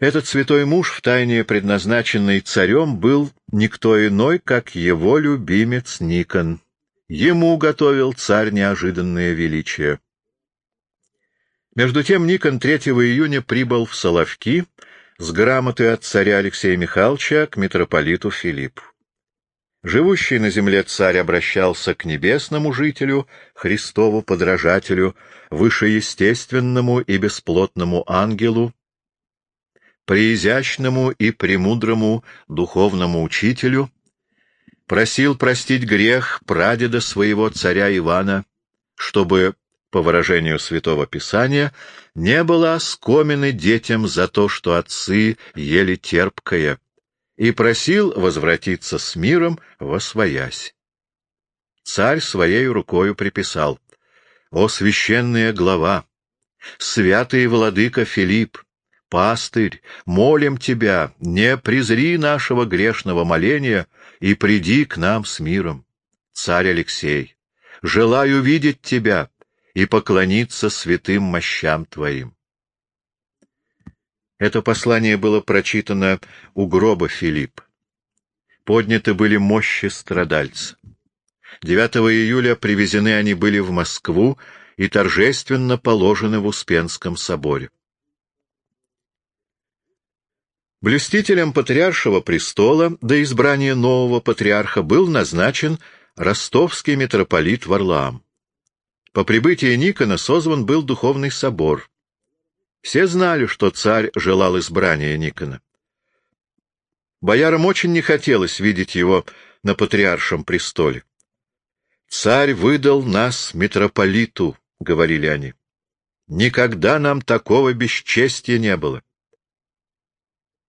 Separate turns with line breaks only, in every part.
Этот святой муж, втайне предназначенный царем, был никто иной, как его любимец Никон. Ему готовил царь неожиданное величие. Между тем Никон 3 июня прибыл в Соловки с грамотой от царя Алексея Михайловича к митрополиту Филиппу. Живущий на земле царь обращался к небесному жителю, Христову подражателю, вышеестественному и бесплотному ангелу, преизящному и премудрому духовному учителю, просил простить грех прадеда своего царя Ивана, чтобы, по выражению Святого Писания, не было оскомины детям за то, что отцы ели терпкое, и просил возвратиться с миром во своясь. Царь своей рукою приписал «О священная глава! Святый владыка Филипп! Пастырь, молим тебя, не презри нашего грешного моления и приди к нам с миром. Царь Алексей, желаю видеть тебя и поклониться святым мощам твоим. Это послание было прочитано у гроба Филипп. Подняты были мощи страдальца. 9 июля привезены они были в Москву и торжественно положены в Успенском соборе. Блюстителем патриаршего престола до избрания нового патриарха был назначен ростовский митрополит Варлаам. По прибытии Никона созван был духовный собор. Все знали, что царь желал избрания Никона. Боярам очень не хотелось видеть его на патриаршем престоле. «Царь выдал нас митрополиту», — говорили они. «Никогда нам такого бесчестия не было».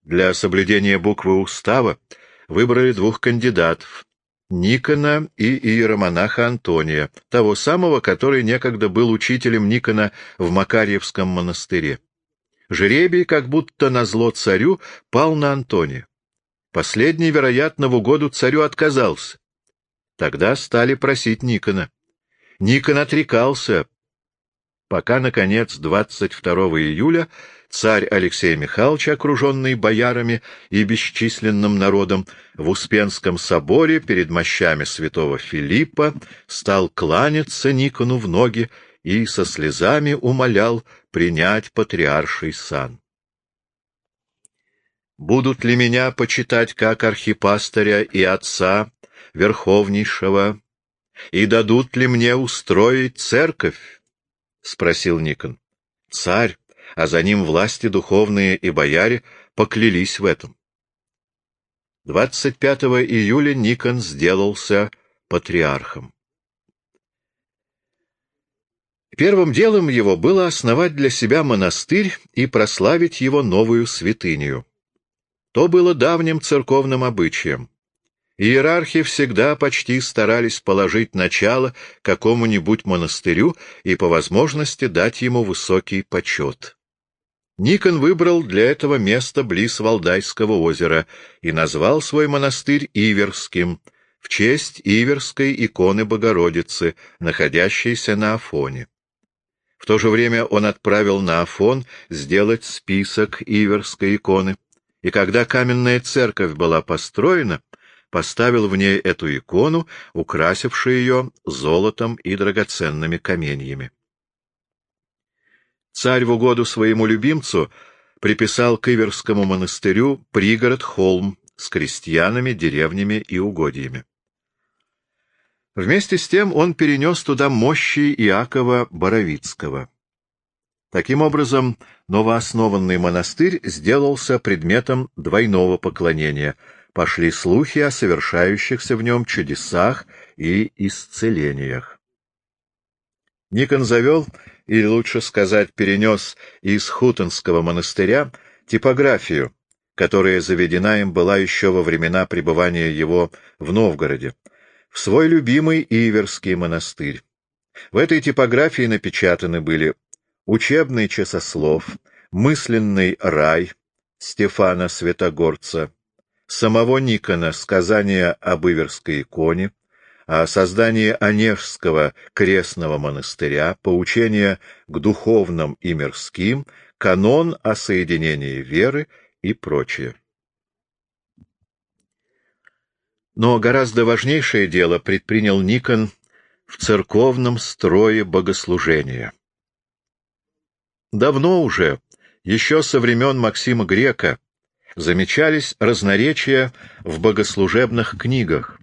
Для соблюдения буквы устава выбрали двух кандидатов — Никона и иеромонаха Антония, того самого, который некогда был учителем Никона в Макарьевском монастыре. Жребий, как будто назло царю, пал на Антония. Последний, вероятно, в угоду царю отказался. Тогда стали просить Никона. Никон отрекался, пока, наконец, 22 июля царь Алексей Михайлович, окруженный боярами и бесчисленным народом, в Успенском соборе перед мощами святого Филиппа стал кланяться Никону в ноги и со слезами умолял принять патриарший сан. Будут ли меня почитать как архипастыря и отца верховнейшего, и дадут ли мне устроить церковь? — спросил Никон. Царь, а за ним власти духовные и бояре поклялись в этом. 25 июля Никон сделался патриархом. Первым делом его было основать для себя монастырь и прославить его новую святыню. То было давним церковным обычаем. Иерархи всегда почти старались положить начало какому-нибудь монастырю и по возможности дать ему высокий почет. Никон выбрал для этого место близ Валдайского озера и назвал свой монастырь Иверским в честь Иверской иконы Богородицы, находящейся на Афоне. В то же время он отправил на Афон сделать список Иверской иконы, и когда каменная церковь была построена, поставил в ней эту икону, украсившую ее золотом и драгоценными каменьями. Царь в угоду своему любимцу приписал к Иверскому монастырю пригород-холм с крестьянами, деревнями и угодьями. Вместе с тем он перенес туда мощи Иакова Боровицкого. Таким образом, новооснованный монастырь сделался предметом двойного поклонения. Пошли слухи о совершающихся в нем чудесах и исцелениях. Никон завел, или лучше сказать, перенес из Хутонского монастыря типографию, которая заведена им была еще во времена пребывания его в Новгороде, в свой любимый Иверский монастырь. В этой типографии напечатаны были учебный часослов, мысленный рай Стефана Святогорца, самого Никона сказание об Иверской иконе, о создании Онежского крестного монастыря, поучение к духовным и мирским, канон о соединении веры и прочее. Но гораздо важнейшее дело предпринял Никон в церковном строе богослужения. Давно уже, еще со времен Максима Грека, замечались разноречия в богослужебных книгах.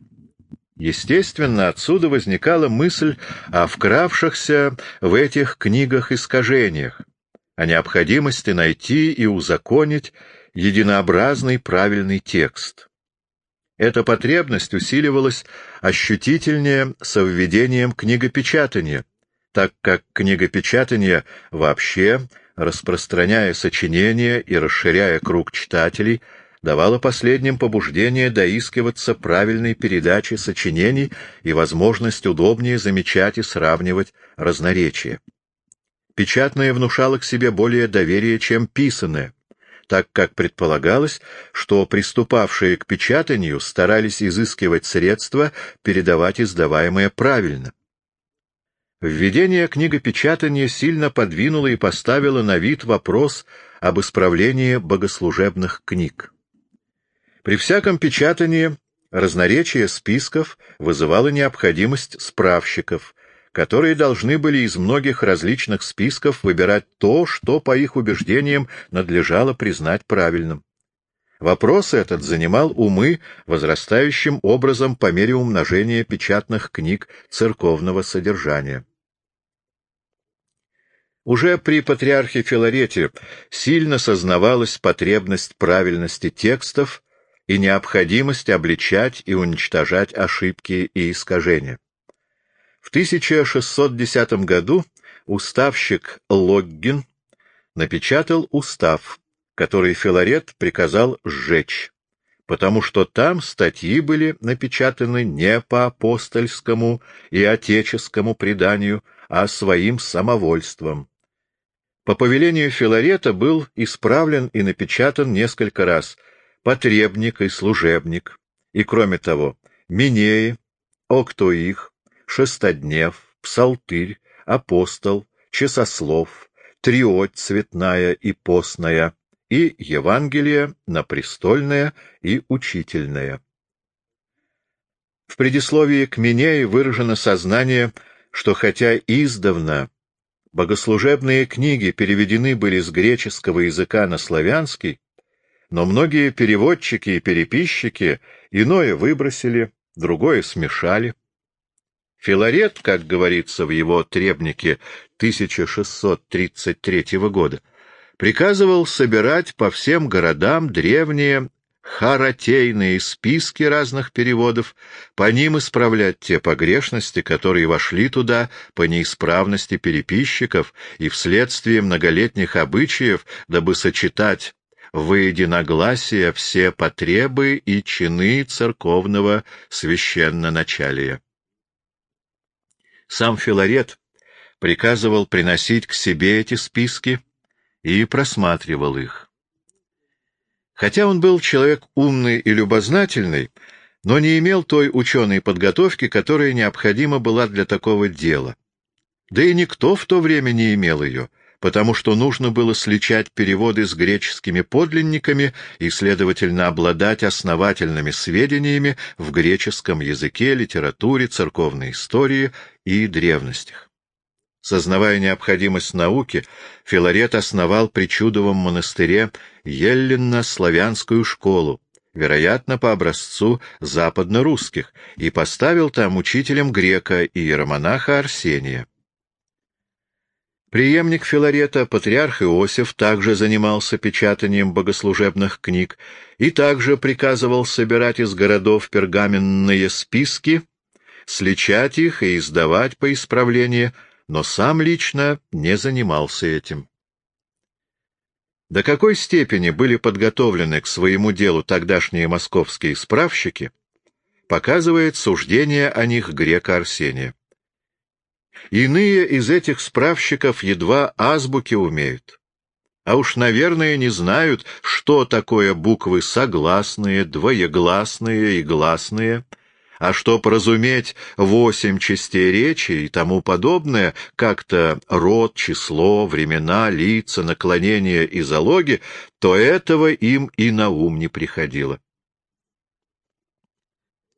Естественно, отсюда возникала мысль о вкравшихся в этих книгах искажениях, о необходимости найти и узаконить единообразный правильный текст. Эта потребность усиливалась ощутительнее со введением книгопечатания, так как книгопечатание вообще, распространяя сочинения и расширяя круг читателей, давало последним побуждение доискиваться правильной передачи сочинений и возможность удобнее замечать и сравнивать разноречия. Печатное внушало к себе более доверие, чем писанное, так как предполагалось, что приступавшие к печатанию старались изыскивать средства передавать издаваемое правильно. Введение книгопечатания сильно подвинуло и поставило на вид вопрос об исправлении богослужебных книг. При всяком печатании разноречие списков вызывало необходимость справщиков, которые должны были из многих различных списков выбирать то, что, по их убеждениям, надлежало признать правильным. Вопрос этот занимал умы возрастающим образом по мере умножения печатных книг церковного содержания. Уже при патриархе Филарете сильно сознавалась потребность правильности текстов и необходимость обличать и уничтожать ошибки и искажения. В 1610 году уставщик Логгин напечатал устав, который Филарет приказал сжечь, потому что там статьи были напечатаны не по апостольскому и отеческому преданию, а своим самовольством. По повелению Филарета был исправлен и напечатан несколько раз потребник и служебник, и, кроме того, Минеи, Октоих, Шестоднев, Псалтырь, Апостол, Часослов, Триоть цветная и постная, и Евангелие на престольное и учительное. В предисловии к Минее выражено сознание, что хотя издавна богослужебные книги переведены были с греческого языка на славянский, но многие переводчики и переписчики иное выбросили, другое смешали. Филарет, как говорится в его требнике 1633 года, приказывал собирать по всем городам древние харатейные списки разных переводов, по ним исправлять те погрешности, которые вошли туда по неисправности переписчиков и вследствие многолетних обычаев, дабы сочетать в единогласие все потребы и чины церковного священноначалия. Сам Филарет приказывал приносить к себе эти списки и просматривал их. Хотя он был человек умный и любознательный, но не имел той ученой подготовки, которая необходима была для такого дела. Да и никто в то время не имел ее, потому что нужно было сличать переводы с греческими подлинниками и, следовательно, обладать основательными сведениями в греческом языке, литературе, церковной истории и древностях. Сознавая необходимость науки, Филарет основал при чудовом монастыре Еллинно-славянскую школу, вероятно, по образцу западно-русских, и поставил там учителем грека и иеромонаха Арсения. Приемник Филарета, патриарх Иосиф, также занимался печатанием богослужебных книг и также приказывал собирать из городов пергаменные списки, сличать их и издавать по исправлению, но сам лично не занимался этим. До какой степени были подготовлены к своему делу тогдашние московские справщики, показывает суждение о них грека Арсения. Иные из этих справщиков едва азбуки умеют. А уж, наверное, не знают, что такое буквы согласные, двоегласные и гласные, А чтоб разуметь восемь частей речи и тому подобное, как-то род, число, времена, лица, наклонения и залоги, то этого им и на ум не приходило.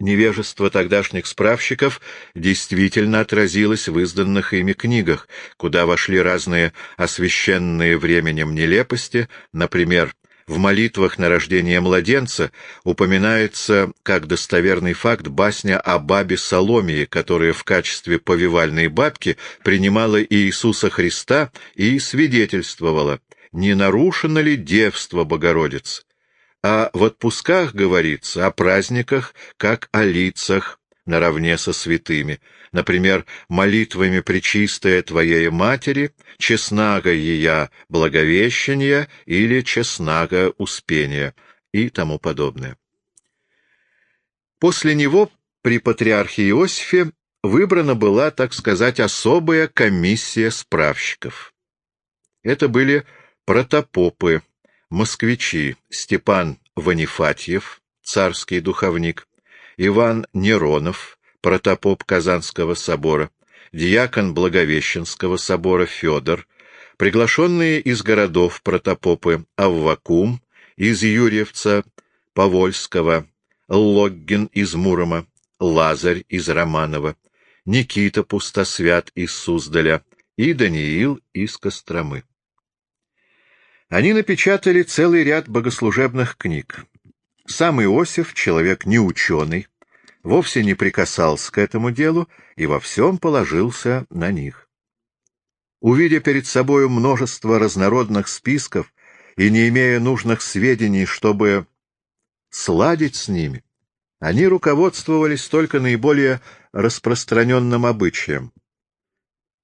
Невежество тогдашних справщиков действительно отразилось в изданных ими книгах, куда вошли разные освященные временем нелепости, например, в молитвах на рождение младенца упоминается как достоверный факт басня о бабе Соломии, которая в качестве повивальной бабки принимала Иисуса Христа и свидетельствовала, не нарушено ли девство Богородицы. А в отпусках говорится о праздниках, как о лицах, наравне со святыми, например, молитвами Пречистая Твоей Матери, честнага Ея Благовещения или честнага Успения и тому подобное. После него при патриархе Иосифе выбрана была, так сказать, особая комиссия справщиков. Это были протопопы, москвичи Степан Ванифатьев, царский духовник, Иван Неронов, протопоп Казанского собора, диакон Благовещенского собора Федор, приглашенные из городов протопопы Аввакум, из Юрьевца, Повольского, Логгин из Мурома, Лазарь из Романова, Никита Пустосвят из Суздаля и Даниил из Костромы. Они напечатали целый ряд богослужебных книг. Сам Иосиф, человек неученый, вовсе не прикасался к этому делу и во всем положился на них. Увидя перед собою множество разнородных списков и не имея нужных сведений, чтобы сладить с ними, они руководствовались только наиболее распространенным обычаем.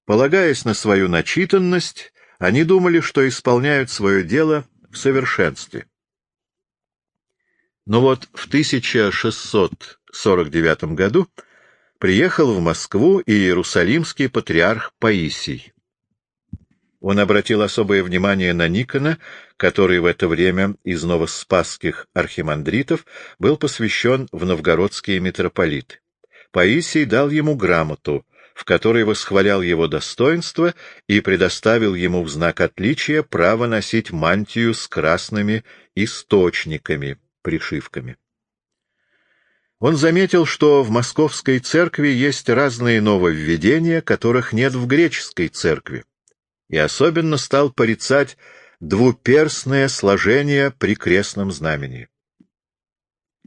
Полагаясь на свою начитанность, они думали, что исполняют свое дело в совершенстве. Но вот в 1649 году приехал в Москву иерусалимский патриарх Паисий. Он обратил особое внимание на Никона, который в это время из новоспасских архимандритов был посвящен в новгородские митрополиты. Паисий дал ему грамоту, в которой восхвалял его достоинство и предоставил ему в знак отличия право носить мантию с красными источниками, пришивками. Он заметил, что в московской церкви есть разные нововведения, которых нет в греческой церкви, и особенно стал порицать двуперстное сложение при крестном знамени.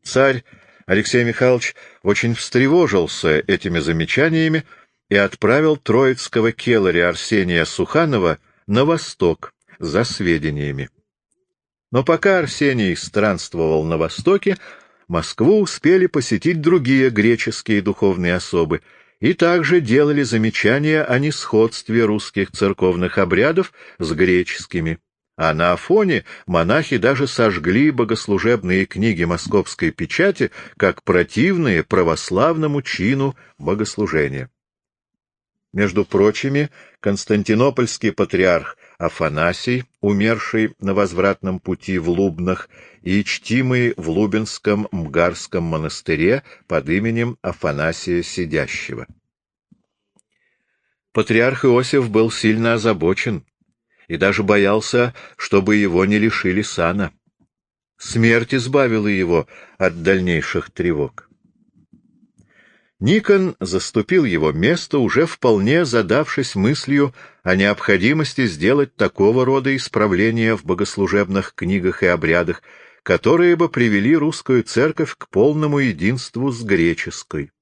Царь Алексей Михайлович очень встревожился этими замечаниями и отправил троицкого келаря Арсения Суханова на восток за сведениями. Но пока Арсений странствовал на востоке, Москву успели посетить другие греческие духовные особы и также делали замечания о несходстве русских церковных обрядов с греческими. А на Афоне монахи даже сожгли богослужебные книги московской печати как противные православному чину богослужения. Между прочими, константинопольский патриарх Афанасий, умерший на возвратном пути в Лубнах, и чтимый в Лубенском Мгарском монастыре под именем Афанасия Сидящего. Патриарх Иосиф был сильно озабочен и даже боялся, чтобы его не лишили сана. Смерть избавила его от дальнейших тревог. Никон заступил его место, уже вполне задавшись мыслью о необходимости сделать такого рода исправления в богослужебных книгах и обрядах, которые бы привели русскую церковь к полному единству с греческой.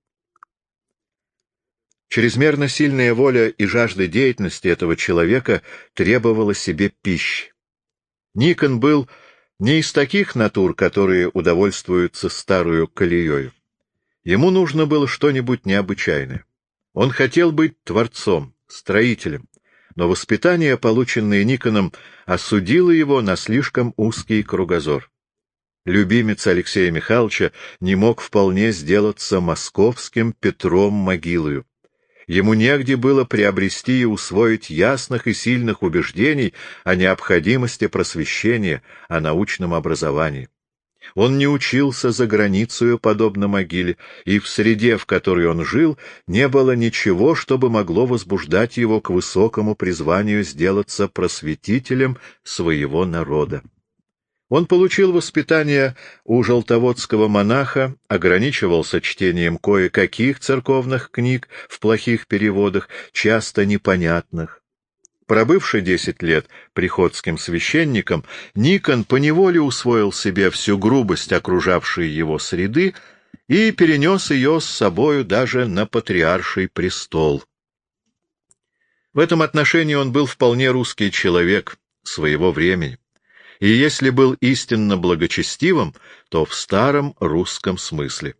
Чрезмерно сильная воля и жажда деятельности этого человека требовала себе пищи. Никон был не из таких натур, которые удовольствуются старую колеёю. Ему нужно было что-нибудь необычайное. Он хотел быть творцом, строителем, но воспитание, полученное Никоном, осудило его на слишком узкий кругозор. Любимец Алексея Михайловича не мог вполне сделаться московским Петром Могилою. Ему негде было приобрести и усвоить ясных и сильных убеждений о необходимости просвещения, о научном образовании. Он не учился за границей, подобно могиле, и в среде, в которой он жил, не было ничего, чтобы могло возбуждать его к высокому призванию сделаться просветителем своего народа. Он получил воспитание у желтоводского монаха, ограничивался чтением кое-каких церковных книг в плохих переводах, часто непонятных. Пробывший десять лет приходским священником, Никон поневоле усвоил себе всю грубость окружавшей его среды и перенес ее с собою даже на патриарший престол. В этом отношении он был вполне русский человек своего времени, и если был истинно благочестивым, то в старом русском смысле.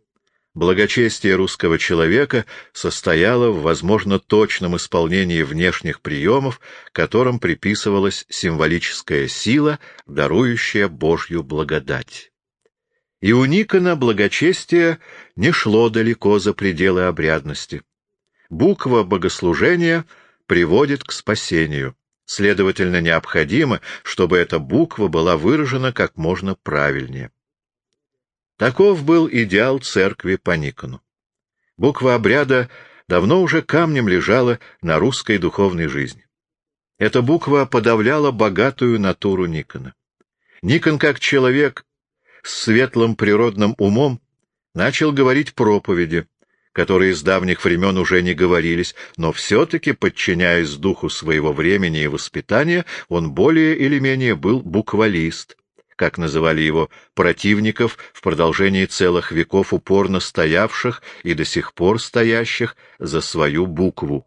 Благочестие русского человека состояло в, возможно, точном исполнении внешних приемов, которым приписывалась символическая сила, дарующая Божью благодать. И у Никона благочестие не шло далеко за пределы обрядности. Буква богослужения приводит к спасению. Следовательно, необходимо, чтобы эта буква была выражена как можно правильнее. Таков был идеал церкви по Никону. Буква обряда давно уже камнем лежала на русской духовной жизни. Эта буква подавляла богатую натуру Никона. Никон, как человек с светлым природным умом, начал говорить проповеди, которые с давних времен уже не говорились, но все-таки, подчиняясь духу своего времени и воспитания, он более или менее был буквалист, как называли его, противников в продолжении целых веков упорно стоявших и до сих пор стоящих за свою букву.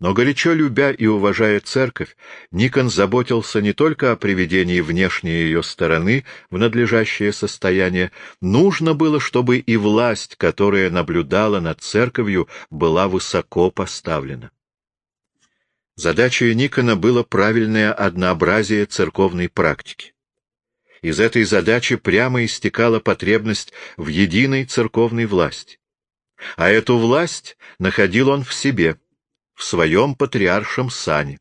Но горячо любя и уважая церковь, Никон заботился не только о приведении внешней ее стороны в надлежащее состояние, нужно было, чтобы и власть, которая наблюдала над церковью, была высоко поставлена. Задачей Никона было правильное однообразие церковной практики. Из этой задачи прямо истекала потребность в единой церковной власти. А эту власть находил он в себе, в своем патриаршем сане.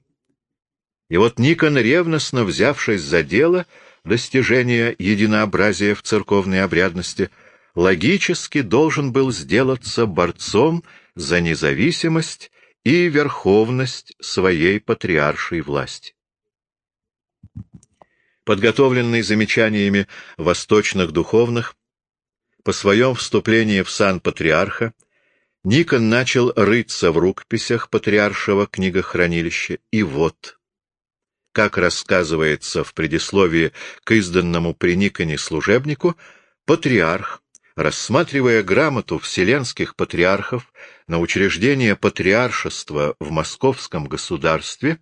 И вот Никон, ревностно взявшись за дело достижения единообразия в церковной обрядности, логически должен был сделаться борцом за независимость и верховность своей патриаршей власти подготовленный замечаниями восточных духовных, по своем вступлении в сан патриарха, Никон начал рыться в рукописях патриаршего книгохранилища, и вот, как рассказывается в предисловии к изданному при Никоне служебнику, патриарх, рассматривая грамоту вселенских патриархов на учреждение патриаршества в московском государстве,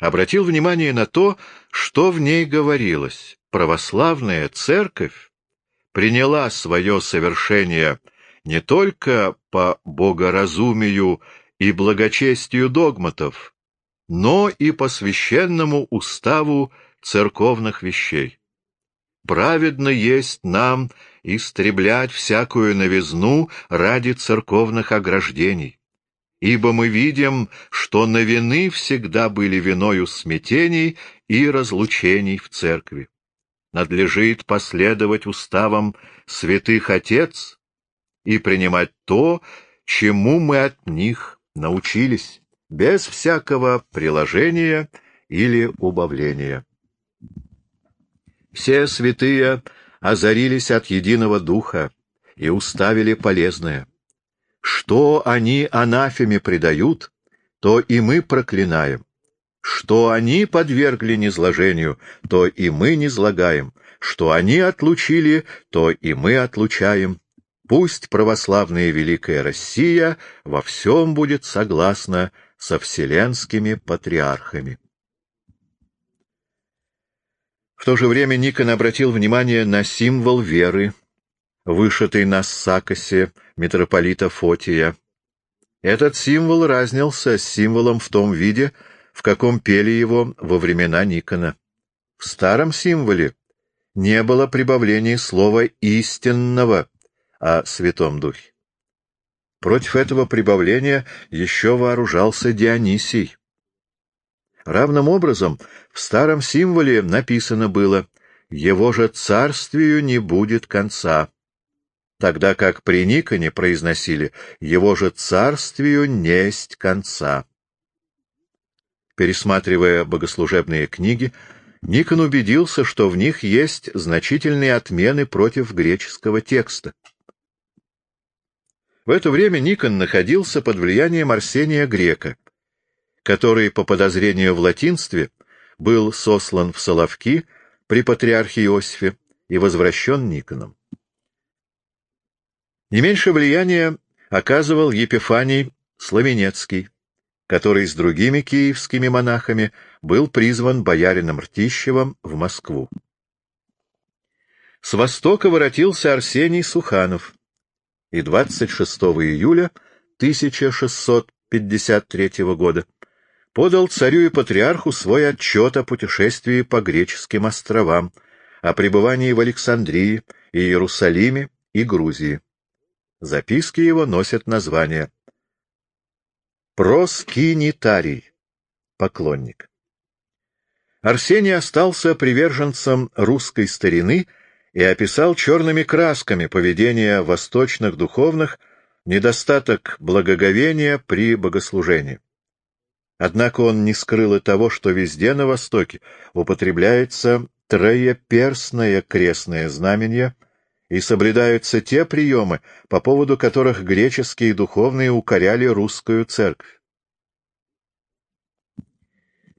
обратил внимание на то, что в ней говорилось. Православная церковь приняла свое совершение не только по богоразумию и благочестию догматов, но и по священному уставу церковных вещей. Праведно есть нам истреблять всякую новизну ради церковных ограждений ибо мы видим, что новины всегда были виною смятений и разлучений в церкви. Надлежит последовать уставам святых отец и принимать то, чему мы от них научились, без всякого приложения или убавления. Все святые озарились от единого духа и уставили полезное. Что они анафеме предают, то и мы проклинаем. Что они подвергли низложению, то и мы низлагаем. Что они отлучили, то и мы отлучаем. Пусть православная Великая Россия во всем будет согласна со вселенскими патриархами. В то же время Никон обратил внимание на символ веры, вышитый на сакосе митрополита Фотия. Этот символ разнился с символом в том виде, в каком пели его во времена Никона. В старом символе не было прибавления слова «истинного» о Святом Духе. Против этого прибавления еще вооружался Дионисий. Равным образом в старом символе написано было его же царствию не будет конца, тогда как при Никоне произносили «его же царствию несть конца». Пересматривая богослужебные книги, Никон убедился, что в них есть значительные отмены против греческого текста. В это время Никон находился под влиянием Арсения Грека, который, по подозрению в латинстве, был сослан в Соловки при патриархе Иосифе и возвращен Никоном. Не меньше влияния оказывал Епифаний Славенецкий, который с другими киевскими монахами был призван боярином Ртищевым в Москву. С востока воротился Арсений Суханов, и 26 июля 1653 года подал царю и патриарху свой отчет о путешествии по греческим островам, о пребывании в Александрии, Иерусалиме и Грузии. Записки его носят название Проскинитарий, поклонник. Арсений остался приверженцем русской старины и описал черными красками поведение восточных духовных, недостаток благоговения при богослужении. Однако он не скрыл и того, что везде на Востоке употребляется троеперстное крестное знамение и соблюдаются те приемы, по поводу которых греческие духовные укоряли русскую церковь.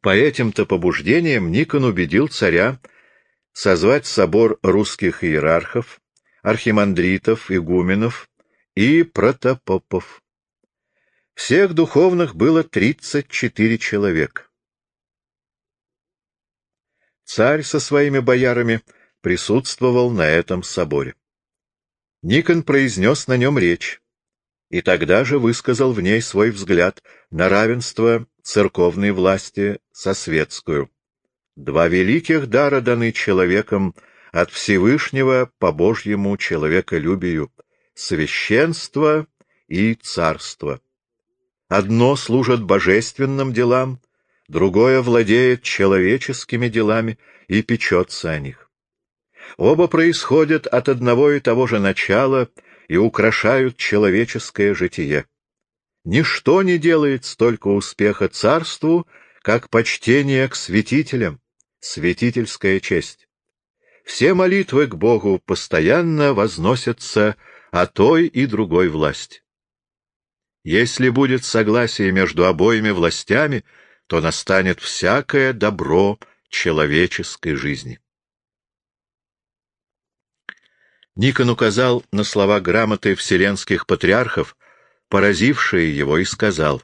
По этим-то побуждениям Никон убедил царя созвать собор русских иерархов, архимандритов, игуменов и протопопов. Всех духовных было тридцать четыре человека. Царь со своими боярами присутствовал на этом соборе. Никон произнес на нем речь, и тогда же высказал в ней свой взгляд на равенство церковной власти со светскую. Два великих дара даны человеком от Всевышнего по Божьему человеколюбию — священство и царство. Одно служит божественным делам, другое владеет человеческими делами и печется о них. Оба происходят от одного и того же начала и украшают человеческое житие. Ничто не делает столько успеха царству, как почтение к святителям, святительская честь. Все молитвы к Богу постоянно возносятся о той и другой власти. Если будет согласие между обоими властями, то настанет всякое добро человеческой жизни. Никон указал на слова грамоты вселенских патриархов, поразившие его, и сказал,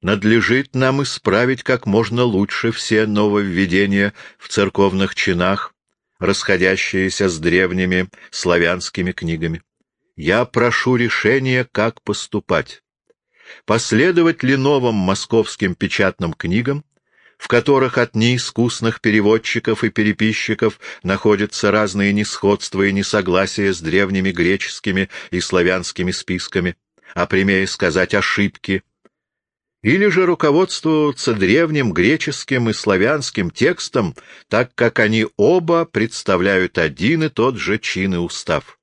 «Надлежит нам исправить как можно лучше все нововведения в церковных чинах, расходящиеся с древними славянскими книгами. Я прошу решения, как поступать последовать ли новым московским печатным книгам, в которых от неискусных переводчиков и переписчиков находятся разные несходства и несогласия с древними греческими и славянскими списками, а прямее сказать ошибки, или же руководствоваться древним греческим и славянским текстом, так как они оба представляют один и тот же чин и устав.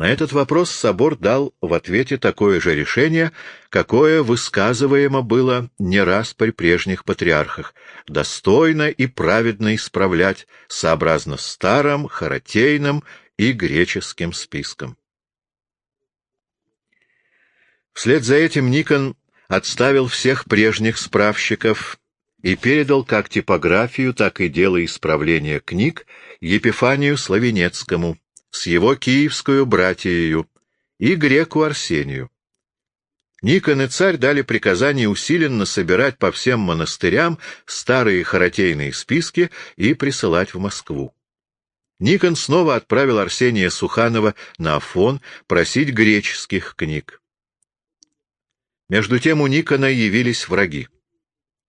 На этот вопрос собор дал в ответе такое же решение, какое высказываемо было не раз при прежних патриархах, достойно и праведно исправлять сообразно старым, харатейным и греческим спискам. Вслед за этим Никон отставил всех прежних справщиков и передал как типографию, так и дело исправления книг Епифанию Славенецкому, с его киевскую братьею и греку Арсению. Никон и царь дали приказание усиленно собирать по всем монастырям старые харатейные списки и присылать в Москву. Никон снова отправил Арсения Суханова на Афон просить греческих книг. Между тем у Никона явились враги.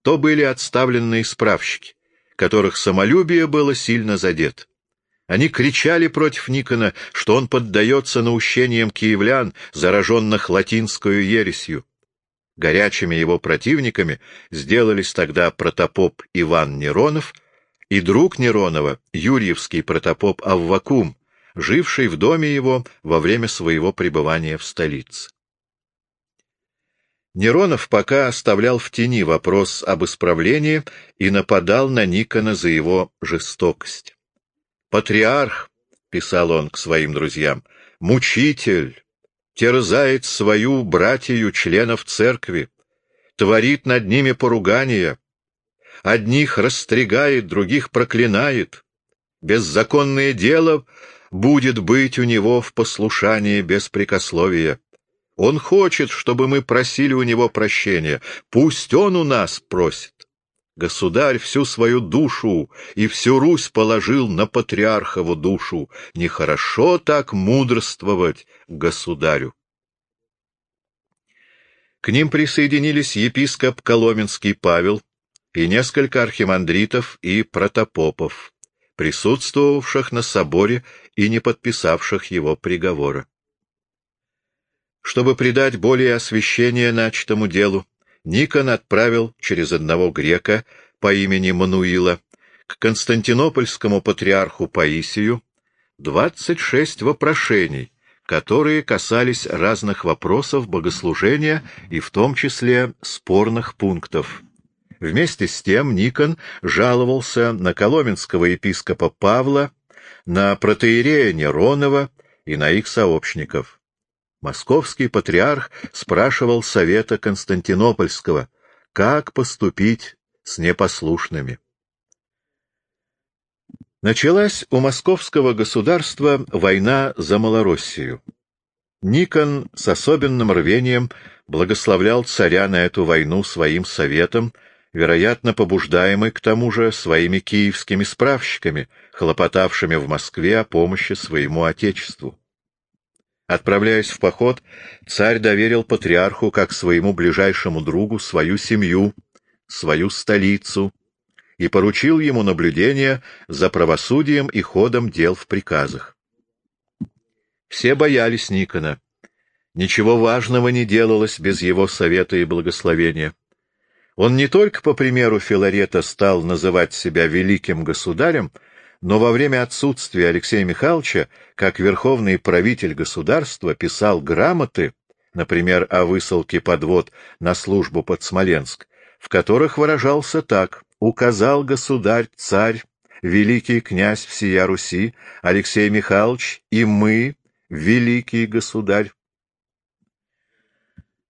То были отставленные справщики, которых самолюбие было сильно задето. Они кричали против Никона, что он поддается наущениям киевлян, зараженных латинскую ересью. Горячими его противниками сделались тогда протопоп Иван Неронов и друг Неронова, юрьевский протопоп Аввакум, живший в доме его во время своего пребывания в столице. Неронов пока оставлял в тени вопрос об исправлении и нападал на Никона за его жестокость. «Патриарх», — писал он к своим друзьям, — «мучитель, терзает свою братью членов церкви, творит над ними поругания, одних растригает, других проклинает. Беззаконное дело будет быть у него в послушании беспрекословия. Он хочет, чтобы мы просили у него прощения. Пусть он у нас просит. Государь всю свою душу и всю Русь положил на патриархову душу. Нехорошо так мудрствовать государю. К ним присоединились епископ Коломенский Павел и несколько архимандритов и протопопов, присутствовавших на соборе и не подписавших его приговора. Чтобы придать более освещение начатому делу, Никон отправил через одного грека по имени Мануила к константинопольскому патриарху Паисию 26 вопрошений, которые касались разных вопросов богослужения и в том числе спорных пунктов. Вместе с тем Никон жаловался на коломенского епископа Павла, на протеерея Неронова и на их сообщников. Московский патриарх спрашивал совета Константинопольского, как поступить с непослушными. Началась у московского государства война за Малороссию. Никон с особенным рвением благословлял царя на эту войну своим советом, вероятно, побуждаемый к тому же своими киевскими справщиками, хлопотавшими в Москве о помощи своему отечеству. Отправляясь в поход, царь доверил патриарху как своему ближайшему другу свою семью, свою столицу и поручил ему наблюдение за правосудием и ходом дел в приказах. Все боялись Никона. Ничего важного не делалось без его совета и благословения. Он не только, по примеру Филарета, стал называть себя великим государем, но во время отсутствия Алексея Михайловича, как верховный правитель государства, писал грамоты, например, о высылке подвод на службу под Смоленск, в которых выражался так. «Указал государь, царь, великий князь всея Руси, Алексей Михайлович, и мы, великий государь,